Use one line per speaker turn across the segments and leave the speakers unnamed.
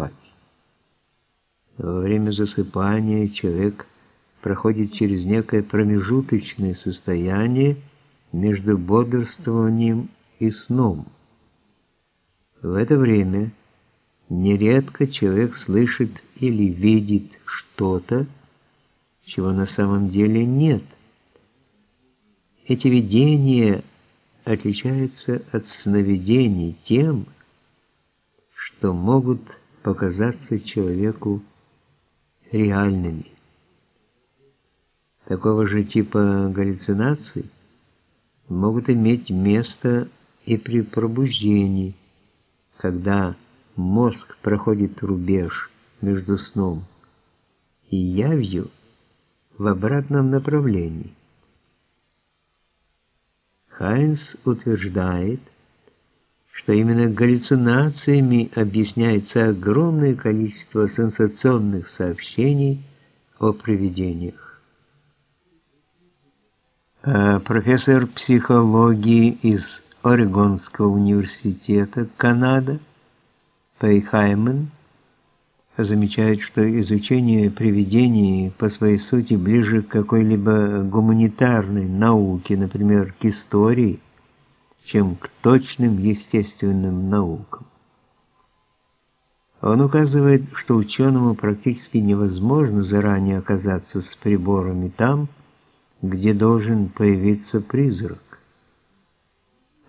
спать. Во время засыпания человек проходит через некое промежуточное состояние между бодрствованием и сном. В это время нередко человек слышит или видит что-то, чего на самом деле нет. Эти видения отличаются от сновидений тем, что могут показаться человеку реальными. Такого же типа галлюцинации могут иметь место и при пробуждении, когда мозг проходит рубеж между сном и явью в обратном направлении. Хайнс утверждает, что именно галлюцинациями объясняется огромное количество сенсационных сообщений о привидениях. А профессор психологии из Орегонского университета, Канада, Пейхаймен, замечает, что изучение привидений по своей сути ближе к какой-либо гуманитарной науке, например, к истории, чем к точным естественным наукам. Он указывает, что ученому практически невозможно заранее оказаться с приборами там, где должен появиться призрак.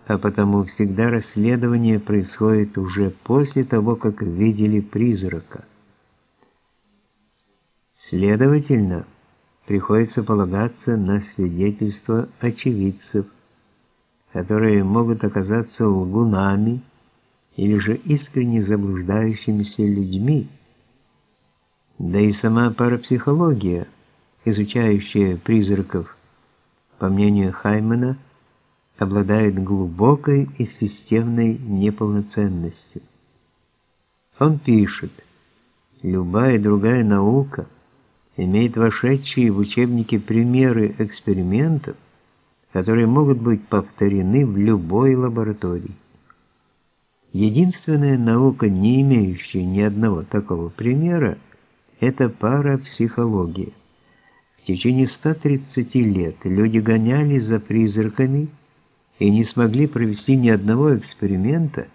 А потому всегда расследование происходит уже после того, как видели призрака. Следовательно, приходится полагаться на свидетельства очевидцев, которые могут оказаться лгунами или же искренне заблуждающимися людьми. Да и сама парапсихология, изучающая призраков, по мнению Хаймана, обладает глубокой и системной неполноценностью. Он пишет, любая другая наука имеет вошедшие в учебники примеры экспериментов, которые могут быть повторены в любой лаборатории. Единственная наука, не имеющая ни одного такого примера, это парапсихология. В течение 130 лет люди гонялись за призраками и не смогли провести ни одного эксперимента,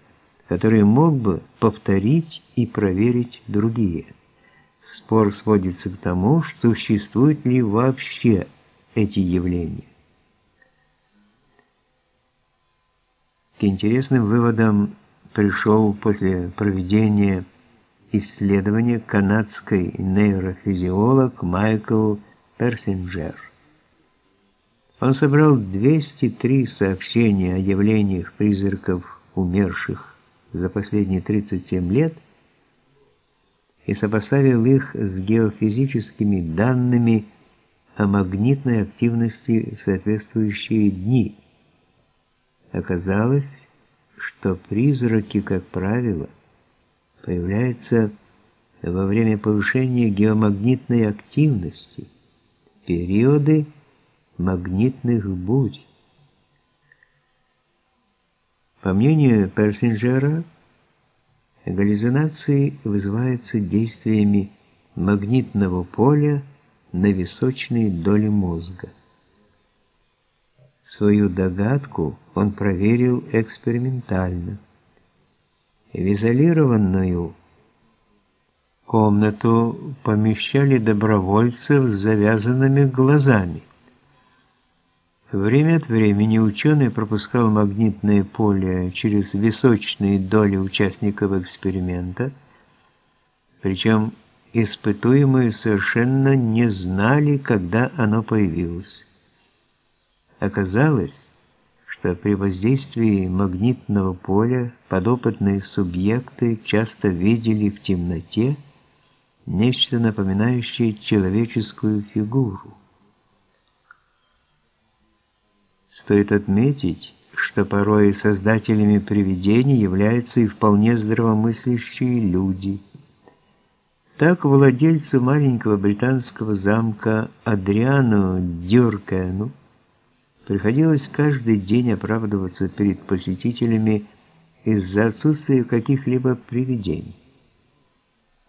который мог бы повторить и проверить другие. Спор сводится к тому, существуют ли вообще эти явления. К интересным выводам пришел после проведения исследования канадский нейрофизиолог Майкл Персинджер. Он собрал 203 сообщения о явлениях призраков умерших за последние 37 лет и сопоставил их с геофизическими данными о магнитной активности в соответствующие дни – Оказалось, что призраки, как правило, появляются во время повышения геомагнитной активности, периоды магнитных бурь. По мнению Персинджера, галлюцинации вызываются действиями магнитного поля на височные доли мозга. Свою догадку он проверил экспериментально. В изолированную комнату помещали добровольцев с завязанными глазами. Время от времени ученый пропускал магнитное поле через височные доли участников эксперимента, причем испытуемые совершенно не знали, когда оно появилось. Оказалось, что при воздействии магнитного поля подопытные субъекты часто видели в темноте нечто напоминающее человеческую фигуру. Стоит отметить, что порой создателями привидений являются и вполне здравомыслящие люди. Так владельцу маленького британского замка Адриану Дюркену Приходилось каждый день оправдываться перед посетителями из-за отсутствия каких-либо привидений.